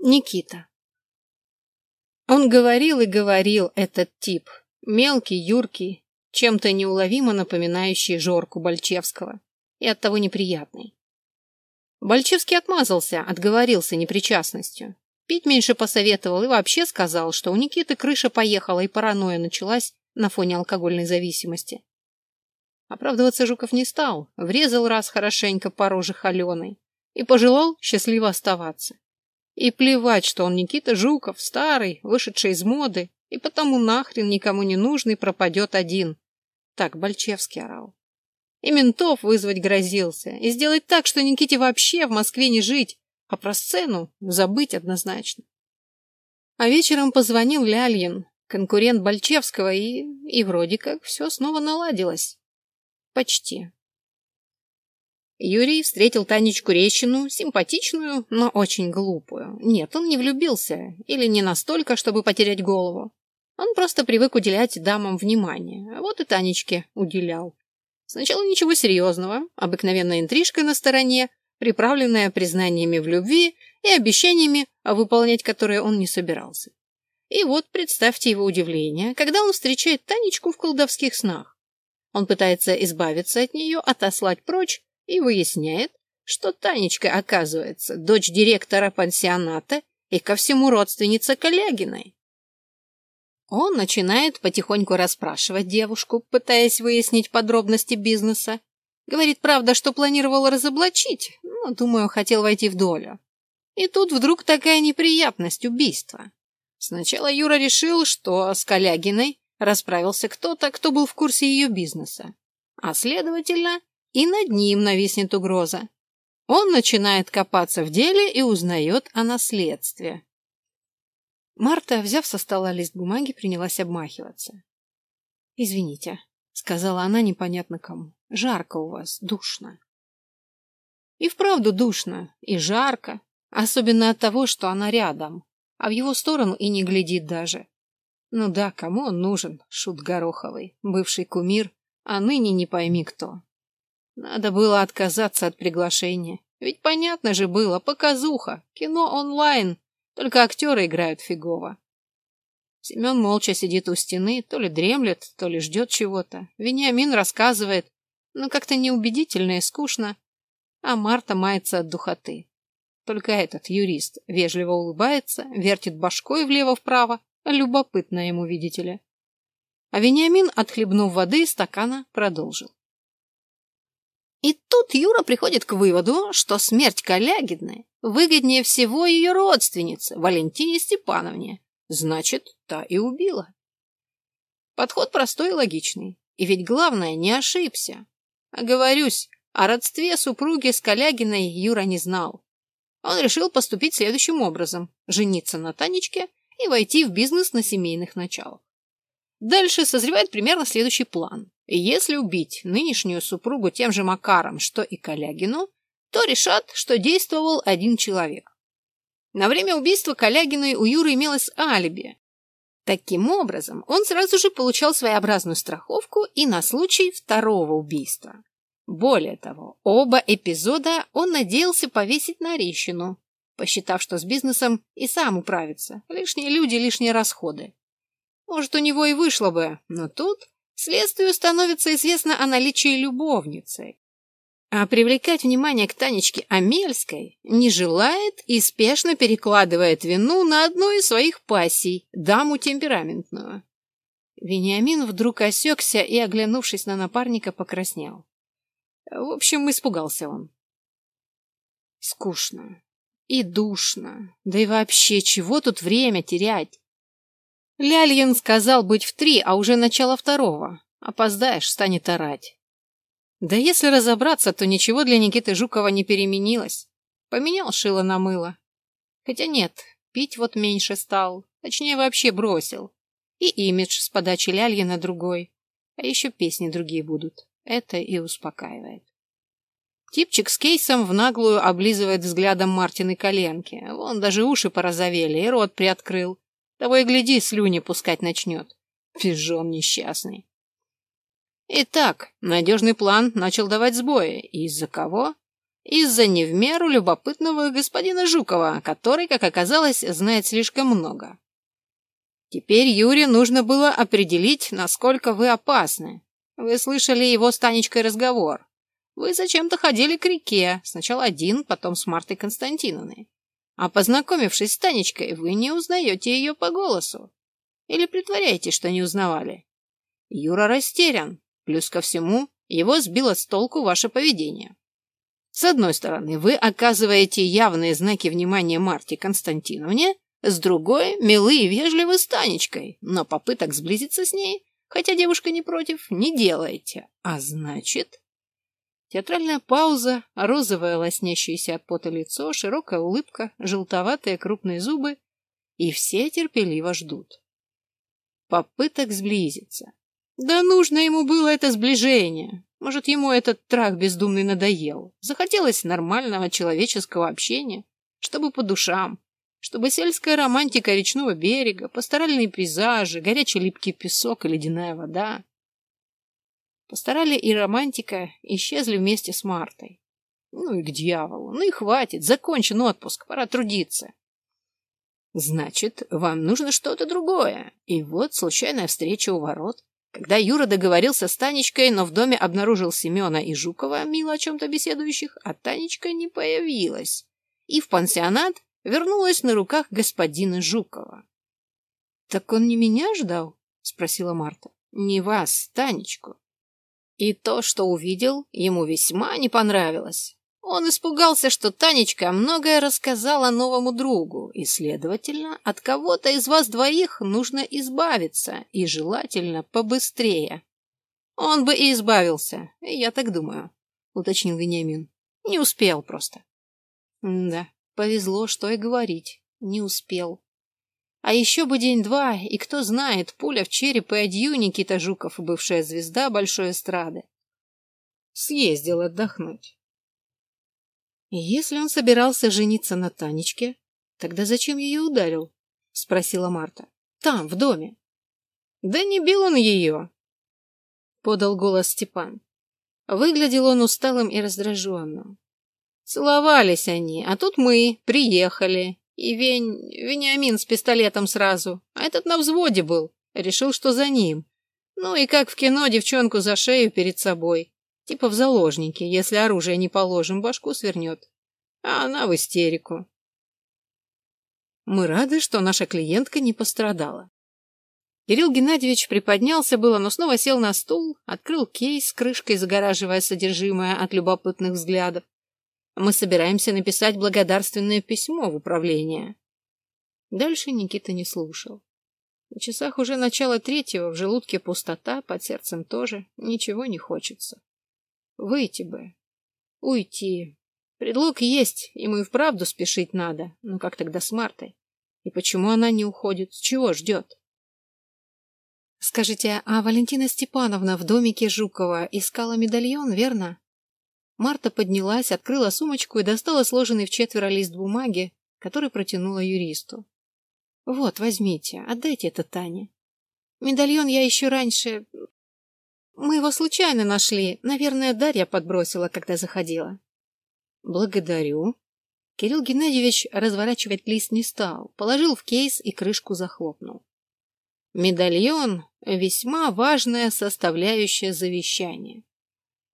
Никита. Он говорил и говорил, этот тип. Мелкий, юркий, чем-то неуловимо напоминающий Жорку Бальчевского. И оттого неприятный. Бальчевский отмазался, отговорился непричастностью. Пить меньше посоветовал и вообще сказал, что у Никиты крыша поехала и паранойя началась на фоне алкогольной зависимости. Оправдываться Жуков не стал, врезал раз хорошенько по роже холеной и пожелал счастливо оставаться. И плевать, что он Никита Жуков, старый, вышедший из моды, и потому нахрен никому не нужный пропадет один. Так Бальчевский орал. И ментов вызвать грозился, и сделать так, что Никите вообще в Москве не жить, а про сцену забыть однозначно. А вечером позвонил Ляльин, конкурент Бальчевского, и... и вроде как все снова наладилось. Почти. Юрий встретил Танечку Рещину, симпатичную, но очень глупую. Нет, он не влюбился, или не настолько, чтобы потерять голову. Он просто привык уделять дамам внимание, вот и Танечке уделял. Сначала ничего серьезного, обыкновенная интрижка на стороне, приправленная признаниями в любви и обещаниями, выполнять которые он не собирался. И вот представьте его удивление, когда он встречает Танечку в колдовских снах. Он пытается избавиться от нее, отослать прочь, и выясняет, что Танечка, оказывается, дочь директора пансионата и ко всему родственница Калягиной. Он начинает потихоньку расспрашивать девушку, пытаясь выяснить подробности бизнеса. Говорит, правда, что планировал разоблачить, но, думаю, хотел войти в долю. И тут вдруг такая неприятность – убийство. Сначала Юра решил, что с Калягиной расправился кто-то, кто был в курсе ее бизнеса. А следовательно, и над ним нависнет угроза. Он начинает копаться в деле и узнает о наследстве. Марта, взяв со стола лист бумаги, принялась обмахиваться. «Извините», — сказала она непонятно кому. «Жарко у вас, душно». И вправду душно, и жарко, особенно от того, что она рядом, а в его сторону и не глядит даже. Ну да, кому он нужен, шут Гороховый, бывший кумир, а ныне не пойми кто. Надо было отказаться от приглашения. Ведь понятно же было, показуха, кино онлайн, только актеры играют фигово. Семен молча сидит у стены, то ли дремлет, то ли ждет чего-то. Вениамин рассказывает, но как-то неубедительно и скучно, а Марта мается от духоты. Только этот юрист вежливо улыбается, вертит башкой влево-вправо, любопытно ему, видите ли. А Вениамин, отхлебнув воды из стакана, продолжил. И тут Юра приходит к выводу, что смерть Калягиной выгоднее всего ее родственнице, Валентине Степановне. Значит, та и убила. Подход простой и логичный. И ведь главное, не ошибся. Оговорюсь, о родстве супруги с Калягиной Юра не знал. Он решил поступить следующим образом – жениться на Танечке и войти в бизнес на семейных началах. Дальше созревает примерно следующий план. Если убить нынешнюю супругу тем же Макаром, что и Калягину, то решат, что действовал один человек. На время убийства Калягиной у Юры имелось алиби. Таким образом, он сразу же получал своеобразную страховку и на случай второго убийства. Более того, оба эпизода он надеялся повесить на Рещину, посчитав, что с бизнесом и сам управится. Лишние люди, лишние расходы. Может, у него и вышло бы, но тут Следствию становится известно о наличии любовницы. А привлекать внимание к Танечке Амельской не желает и спешно перекладывает вину на одну из своих пассий, даму темпераментную. Вениамин вдруг осекся и, оглянувшись на напарника, покраснел. В общем, испугался он. Скучно и душно. Да и вообще, чего тут время терять? Ляльин сказал быть в три, а уже начало второго. Опоздаешь, станет орать. Да если разобраться, то ничего для Никиты Жукова не переменилось. Поменял шило на мыло. Хотя нет, пить вот меньше стал. Точнее, вообще бросил. И имидж с подачи Ляльина другой. А еще песни другие будут. Это и успокаивает. Типчик с кейсом в наглую облизывает взглядом Мартины коленки. Вон даже уши порозовели и рот приоткрыл. Того и гляди, слюни пускать начнет. Пижон несчастный. Итак, надежный план начал давать сбои. Из-за кого? из-за не в меру любопытного господина Жукова, который, как оказалось, знает слишком много. Теперь Юре нужно было определить, насколько вы опасны. Вы слышали его с Танечкой разговор. Вы зачем-то ходили к реке, сначала один, потом с Мартой Константиновной. А познакомившись с Танечкой, вы не узнаете ее по голосу. Или притворяете, что не узнавали. Юра растерян. Плюс ко всему, его сбило с толку ваше поведение. С одной стороны, вы оказываете явные знаки внимания Марте Константиновне, с другой — милы и вежливы с Танечкой, но попыток сблизиться с ней, хотя девушка не против, не делаете. А значит... Театральная пауза, розовое лоснящееся от пота лицо, широкая улыбка, желтоватые крупные зубы, и все терпеливо ждут. Попыток сблизиться. Да нужно ему было это сближение. Может, ему этот трах бездумный надоел. Захотелось нормального человеческого общения, чтобы по душам, чтобы сельская романтика речного берега, пасторальные пейзажи, горячий липкий песок и ледяная вода. Постарали и романтика исчезли вместе с Мартой. Ну и к дьяволу. Ну и хватит. Закончен отпуск. Пора трудиться. Значит, вам нужно что-то другое. И вот случайная встреча у ворот. Когда Юра договорился с Танечкой, но в доме обнаружил Семена и Жукова, мило о чем-то беседующих, а Танечка не появилась. И в пансионат вернулась на руках господина Жукова. — Так он не меня ждал? — спросила Марта. — Не вас, Танечку. И то, что увидел, ему весьма не понравилось. Он испугался, что Танечка многое рассказала новому другу, и, следовательно, от кого-то из вас двоих нужно избавиться, и желательно побыстрее. Он бы и избавился, я так думаю, — уточнил Вениамин. Не успел просто. да, повезло, что и говорить, не успел. А еще бы день-два, и кто знает, пуля в череп и адью Никита Жуков, бывшая звезда большой эстрады. Съездил отдохнуть. И если он собирался жениться на Танечке, тогда зачем ее ударил? Спросила Марта. Там, в доме. Да не бил он ее, подал голос Степан. Выглядел он усталым и раздраженным. Целовались они, а тут мы приехали, и Вень... Вениамин с пистолетом сразу. А этот на взводе был. Решил, что за ним. Ну и как в кино девчонку за шею перед собой. Типа в заложники. Если оружие не положим, башку свернет. А она в истерику. Мы рады, что наша клиентка не пострадала. Кирилл Геннадьевич приподнялся было, но снова сел на стул, открыл кейс крышкой, загораживая содержимое от любопытных взглядов. Мы собираемся написать благодарственное письмо в управление. Дальше Никита не слушал. На часах уже начало третьего, в желудке пустота, под сердцем тоже, ничего не хочется. Выйти бы. Уйти. Предлог есть, ему и вправду спешить надо. Но как тогда с Мартой? И почему она не уходит? С чего ждет? Скажите, а Валентина Степановна в домике Жукова искала медальон, верно? Марта поднялась, открыла сумочку и достала сложенный в четверо лист бумаги, который протянула юристу. «Вот, возьмите, отдайте это Тане. Медальон я еще раньше... Мы его случайно нашли. Наверное, Дарья подбросила, когда заходила». «Благодарю». Кирилл Геннадьевич разворачивать лист не стал, положил в кейс и крышку захлопнул. Медальон — весьма важная составляющая завещания.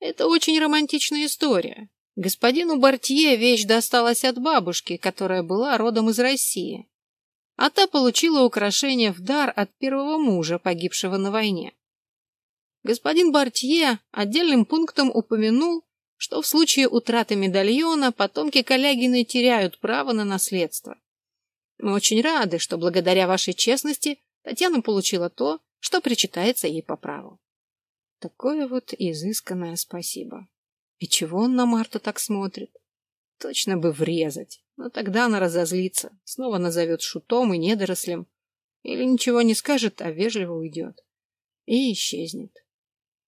Это очень романтичная история. Господину Бартье вещь досталась от бабушки, которая была родом из России. А та получила украшение в дар от первого мужа, погибшего на войне. Господин Бартье отдельным пунктом упомянул, что в случае утраты медальона потомки Калягины теряют право на наследство. Мы очень рады, что благодаря вашей честности Татьяна получила то, что причитается ей по праву. Такое вот изысканное спасибо. И чего он на Марту так смотрит? Точно бы врезать. Но тогда она разозлится, снова назовет шутом и недорослем. Или ничего не скажет, а вежливо уйдет. И исчезнет.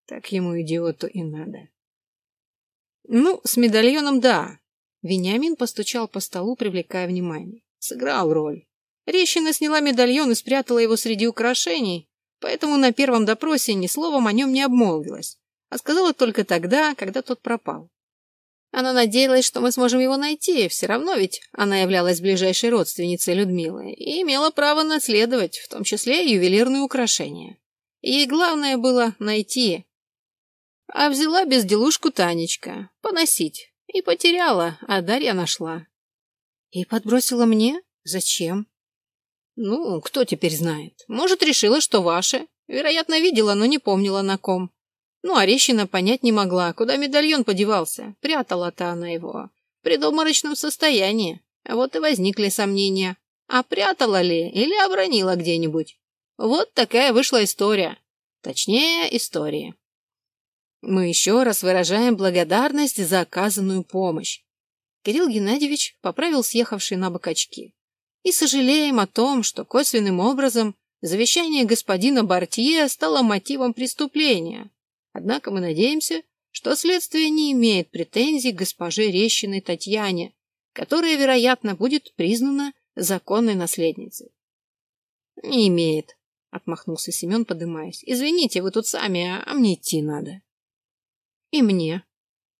Так ему, идиоту, и надо. Ну, с медальоном да. Вениамин постучал по столу, привлекая внимание. Сыграл роль. Рещина сняла медальон и спрятала его среди украшений, поэтому на первом допросе ни словом о нем не обмолвилась, а сказала только тогда, когда тот пропал. Она надеялась, что мы сможем его найти, все равно ведь она являлась ближайшей родственницей Людмилы и имела право наследовать, в том числе ювелирные украшения. Ей главное было найти. А взяла безделушку Танечка, поносить, и потеряла, а Дарья нашла. И подбросила мне? Зачем? Ну, кто теперь знает. Может, решила, что ваше. Вероятно, видела, но не помнила на ком. Ну, Орещина понять не могла, куда медальон подевался. Прятала-то она его. В предобморочном состоянии. Вот и возникли сомнения. А прятала ли или обронила где-нибудь? Вот такая вышла история. Точнее, история. Мы еще раз выражаем благодарность за оказанную помощь. Кирилл Геннадьевич поправил съехавшие на бок очки. И сожалеем о том, что косвенным образом завещание господина Бартье стало мотивом преступления. Однако мы надеемся, что следствие не имеет претензий к госпоже Рещиной Татьяне, которая, вероятно, будет признана законной наследницей. «Не имеет», — отмахнулся Семен, подымаясь. «Извините, вы тут сами, а мне идти надо». «И мне».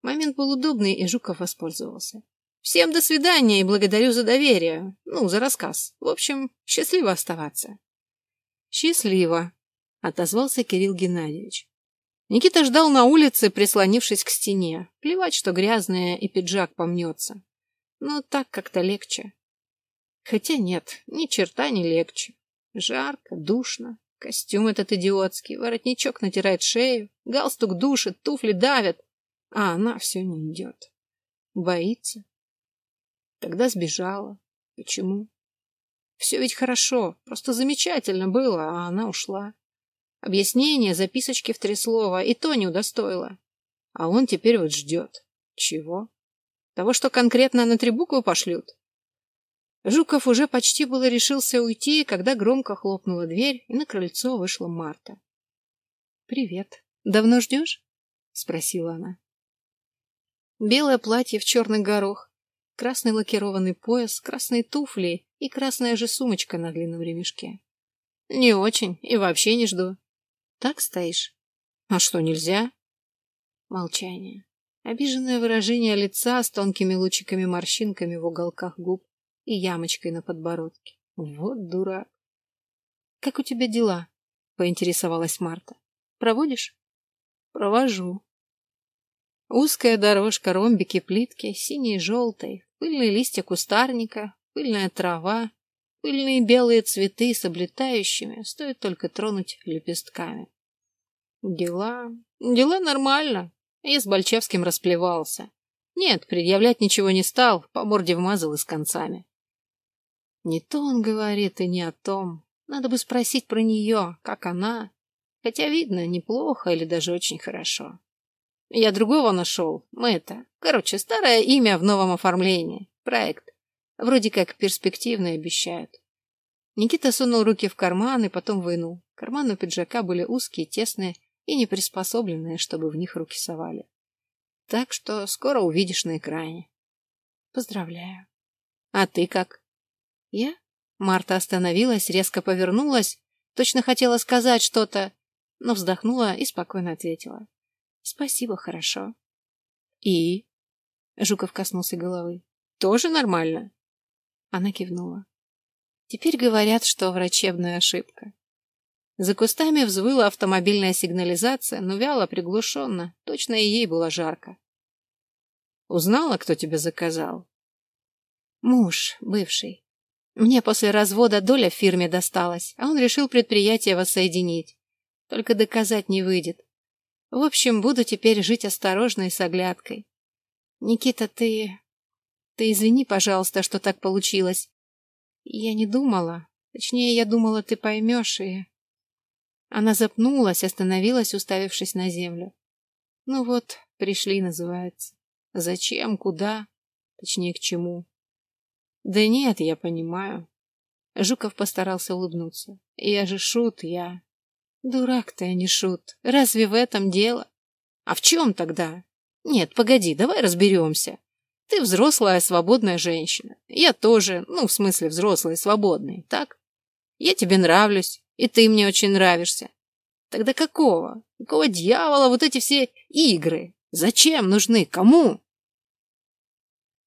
Момент был удобный, и Жуков воспользовался. Всем до свидания и благодарю за доверие. Ну, за рассказ. В общем, счастливо оставаться. Счастливо, отозвался Кирилл Геннадьевич. Никита ждал на улице, прислонившись к стене. Плевать, что грязное и пиджак помнется. Но так как-то легче. Хотя нет, ни черта не легче. Жарко, душно. Костюм этот идиотский, воротничок натирает шею, галстук душит, туфли давят. А она все не идет. Боится, Тогда сбежала. Почему? Все ведь хорошо, просто замечательно было, а она ушла. Объяснение, записочки в три слова, и то не удостоила. А он теперь вот ждет. Чего? Того, что конкретно на три буквы пошлют? Жуков уже почти было решился уйти, когда громко хлопнула дверь, и на крыльцо вышла Марта. «Привет. Давно ждешь?» — спросила она. Белое платье в черный горох, красный лакированный пояс, красные туфли и красная же сумочка на длинном ремешке. Не очень, и вообще не жду. Так стоишь? А что, нельзя? Молчание. Обиженное выражение лица с тонкими лучиками-морщинками в уголках губ и ямочкой на подбородке. Вот дурак. Как у тебя дела? Поинтересовалась Марта. Проводишь? Провожу. Узкая дорожка, ромбики, плитки, синий и желтый, Пыльные листья кустарника, пыльная трава, пыльные белые цветы с облетающими, стоит только тронуть лепестками. Дела... Дела нормально. Я с Бальчевским расплевался. Нет, предъявлять ничего не стал, по морде вмазал и с концами. Не то он говорит и не о том. Надо бы спросить про нее, как она. Хотя видно, неплохо или даже очень хорошо. Я другого нашел. Мы это... Короче, старое имя в новом оформлении. Проект. Вроде как перспективный обещают. Никита сунул руки в карман и потом вынул. Карманы пиджака были узкие, тесные и не приспособленные, чтобы в них руки совали. Так что скоро увидишь на экране. Поздравляю. А ты как? Я? Марта остановилась, резко повернулась, точно хотела сказать что-то, но вздохнула и спокойно ответила. Спасибо, хорошо. И? Жуков коснулся головы. Тоже нормально? Она кивнула. Теперь говорят, что врачебная ошибка. За кустами взвыла автомобильная сигнализация, но вяло, приглушенно. Точно и ей было жарко. Узнала, кто тебя заказал? Муж, бывший. Мне после развода доля в фирме досталась, а он решил предприятие воссоединить. Только доказать не выйдет. В общем, буду теперь жить осторожно и с оглядкой. Никита, ты... Ты извини, пожалуйста, что так получилось. Я не думала. Точнее, я думала, ты поймешь, и... Она запнулась, остановилась, уставившись на землю. Ну вот, пришли, называется. Зачем, куда? Точнее, к чему? Да нет, я понимаю. Жуков постарался улыбнуться. Я же шут, я... Дурак ты, а не шут. Разве в этом дело? А в чем тогда? Нет, погоди, давай разберемся. Ты взрослая, свободная женщина. Я тоже, ну, в смысле взрослый, свободный, так? Я тебе нравлюсь, и ты мне очень нравишься. Тогда какого? Какого дьявола вот эти все игры? Зачем нужны? Кому?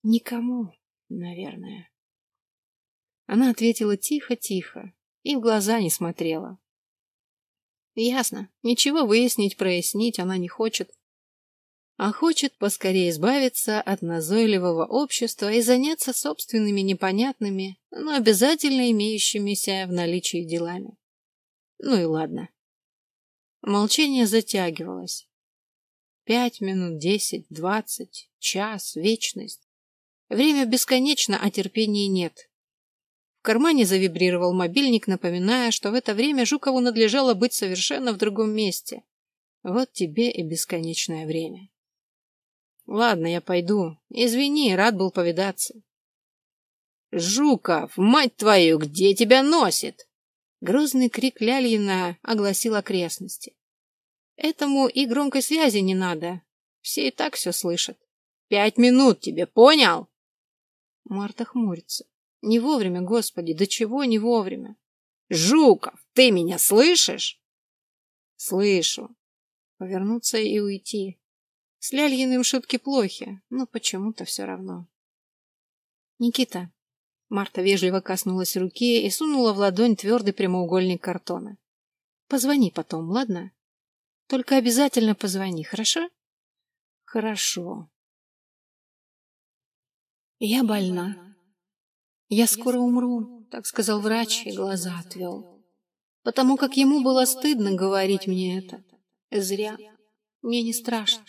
Никому, наверное. Она ответила тихо-тихо и в глаза не смотрела. Ясно, ничего выяснить, прояснить она не хочет. А хочет поскорее избавиться от назойливого общества и заняться собственными непонятными, но обязательно имеющимися в наличии делами. Ну и ладно. Молчание затягивалось. Пять минут, десять, двадцать, час, вечность. Время бесконечно, а терпения нет. В кармане завибрировал мобильник, напоминая, что в это время Жукову надлежало быть совершенно в другом месте. Вот тебе и бесконечное время. Ладно, я пойду. Извини, рад был повидаться. Жуков, мать твою, где тебя носит? Грозный крик Ляльина огласил окрестности. Этому и громкой связи не надо. Все и так все слышат. Пять минут тебе, понял? Марта хмурится. Не вовремя, господи, до чего не вовремя? Жуков, ты меня слышишь? Слышу. Повернуться и уйти. С Ляльиным шутки плохи, но почему-то все равно. Никита. Марта вежливо коснулась руки и сунула в ладонь твердый прямоугольник картона. Позвони потом, ладно? Только обязательно позвони, хорошо? Хорошо. Я больна. Я скоро умру, так сказал врач и глаза отвел. Потому как ему было стыдно говорить мне это. Зря. Мне не страшно.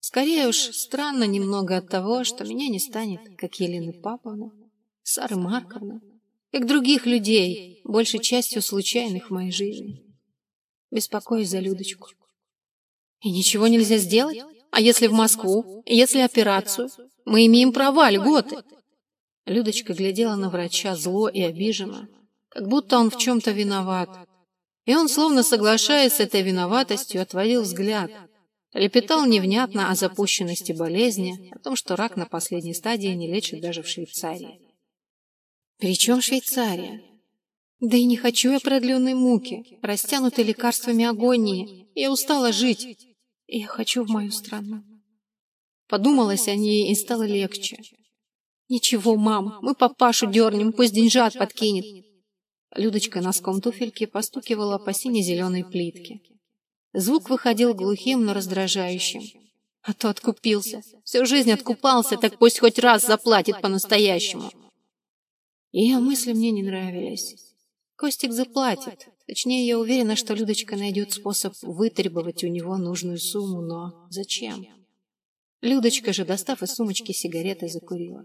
Скорее уж, странно немного от того, что меня не станет, как Елена Павловна, Сара Марковна, как других людей, большей частью случайных в моей жизни. Беспокоюсь за Людочку. И ничего нельзя сделать? А если в Москву? Если операцию? Мы имеем права, льготы. Людочка глядела на врача зло и обиженно, как будто он в чем-то виноват. И он, словно соглашаясь с этой виноватостью, отводил взгляд, Лепетал невнятно о запущенности болезни, о том, что рак на последней стадии не лечат даже в Швейцарии. «При чем Швейцария?» «Да и не хочу я продленной муки, растянутой лекарствами агонии. Я устала жить. Я хочу в мою страну». Подумалось о ней и стало легче. «Ничего, мам, мы папашу дернем, пусть деньжат подкинет». Людочка носком туфельки постукивала по сине-зеленой плитке. Звук выходил глухим, но раздражающим. А то откупился. Всю жизнь откупался, так пусть хоть раз заплатит по-настоящему. Ее мысли мне не нравились. Костик заплатит. Точнее, я уверена, что Людочка найдет способ вытребовать у него нужную сумму, но зачем? Людочка же, достав из сумочки сигареты, закурила.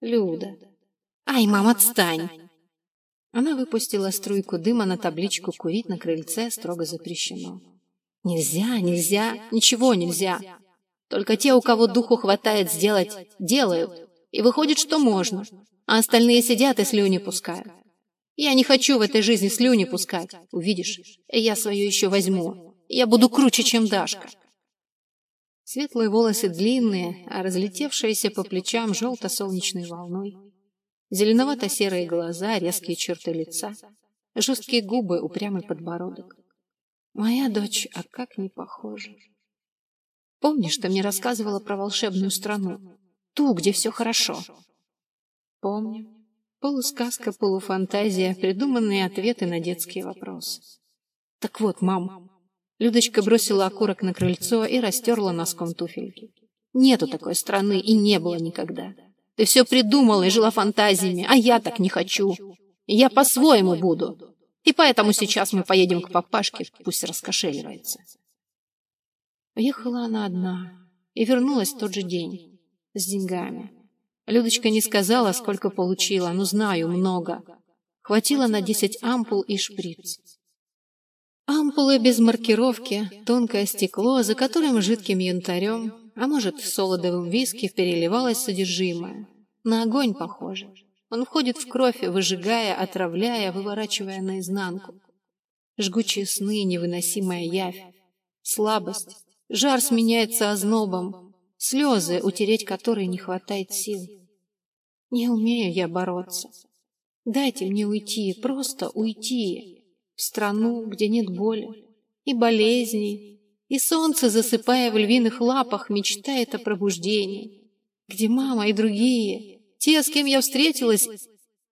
Люда. Ай, мам, отстань! Она выпустила струйку дыма на табличку «Курить на крыльце строго запрещено». Нельзя, нельзя, ничего нельзя. Только те, у кого духу хватает сделать, делают. И выходит, что можно. А остальные сидят и слюни пускают. Я не хочу в этой жизни слюни пускать. Увидишь, я свое еще возьму. Я буду круче, чем Дашка. Светлые волосы длинные, а разлетевшиеся по плечам желто-солнечной волной. Зеленовато-серые глаза, резкие черты лица, жесткие губы, упрямый подбородок. Моя дочь, а как не похожа. Помнишь, ты мне рассказывала про волшебную страну? Ту, где все хорошо. Помню. Полусказка, полуфантазия, придуманные ответы на детские вопросы. Так вот, мам. Людочка бросила окурок на крыльцо и растерла носком туфельки. Нету такой страны и не было никогда. Ты все придумала и жила фантазиями, а я так не хочу. Я по-своему буду. И поэтому сейчас мы поедем к папашке, пусть раскошеливается. Уехала она одна и вернулась в тот же день с деньгами. Людочка не сказала, сколько получила, но знаю, много. Хватило на десять ампул и шприц. Ампулы без маркировки, тонкое стекло, за которым жидким янтарем, а может, солодовым виски переливалось содержимое. На огонь похоже. Он входит в кровь, выжигая, отравляя, выворачивая наизнанку. Жгучие сны, невыносимая явь, слабость, жар сменяется ознобом, слезы, утереть которые не хватает сил. Не умею я бороться. Дайте мне уйти, просто уйти, в страну, где нет боли и болезней, и солнце, засыпая в львиных лапах, мечтает о пробуждении. Где мама и другие? Те, с кем я встретилась,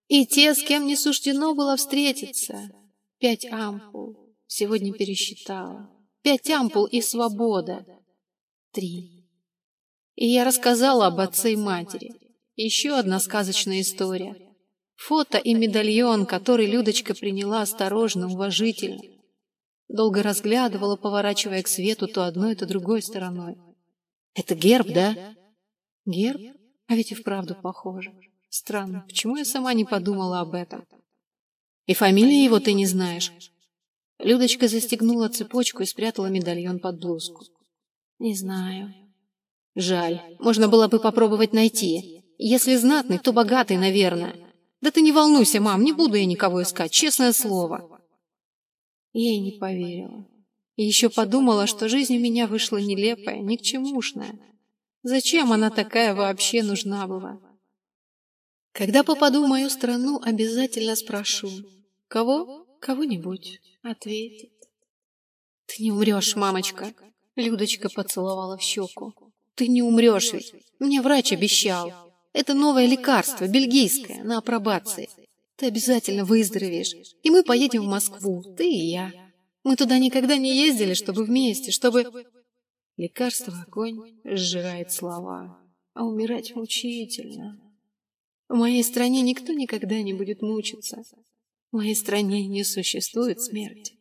и те, с кем не суждено было встретиться. Пять ампул. Сегодня пересчитала. Пять ампул и свобода. Три. И я рассказала об отце и матери. Еще одна сказочная история. Фото и медальон, который Людочка приняла осторожно, уважительно. Долго разглядывала, поворачивая к свету то одной, то другой стороной. Это герб, да? Герб? А ведь и вправду похоже. Странно, почему я сама не подумала об этом? И фамилии его ты не знаешь? Людочка застегнула цепочку и спрятала медальон под блузку. Не знаю. Жаль, можно было бы попробовать найти. Если знатный, то богатый, наверное. Да ты не волнуйся, мам, не буду я никого искать, честное слово. Я ей не поверила. И еще подумала, что жизнь у меня вышла нелепая, ни к чемушная. Зачем она такая вообще нужна была? Когда попаду в мою страну, обязательно спрошу. Кого? Кого-нибудь. Ответит. Ты не умрешь, мамочка. Людочка поцеловала в щеку. Ты не умрешь ведь. Мне врач обещал. Это новое лекарство, бельгийское, на апробации. Ты обязательно выздоровеешь. И мы поедем в Москву, ты и я. Мы туда никогда не ездили, чтобы вместе, чтобы... Лекарство огонь сжирает слова, а умирать мучительно. В моей стране никто никогда не будет мучиться. В моей стране не существует смерти.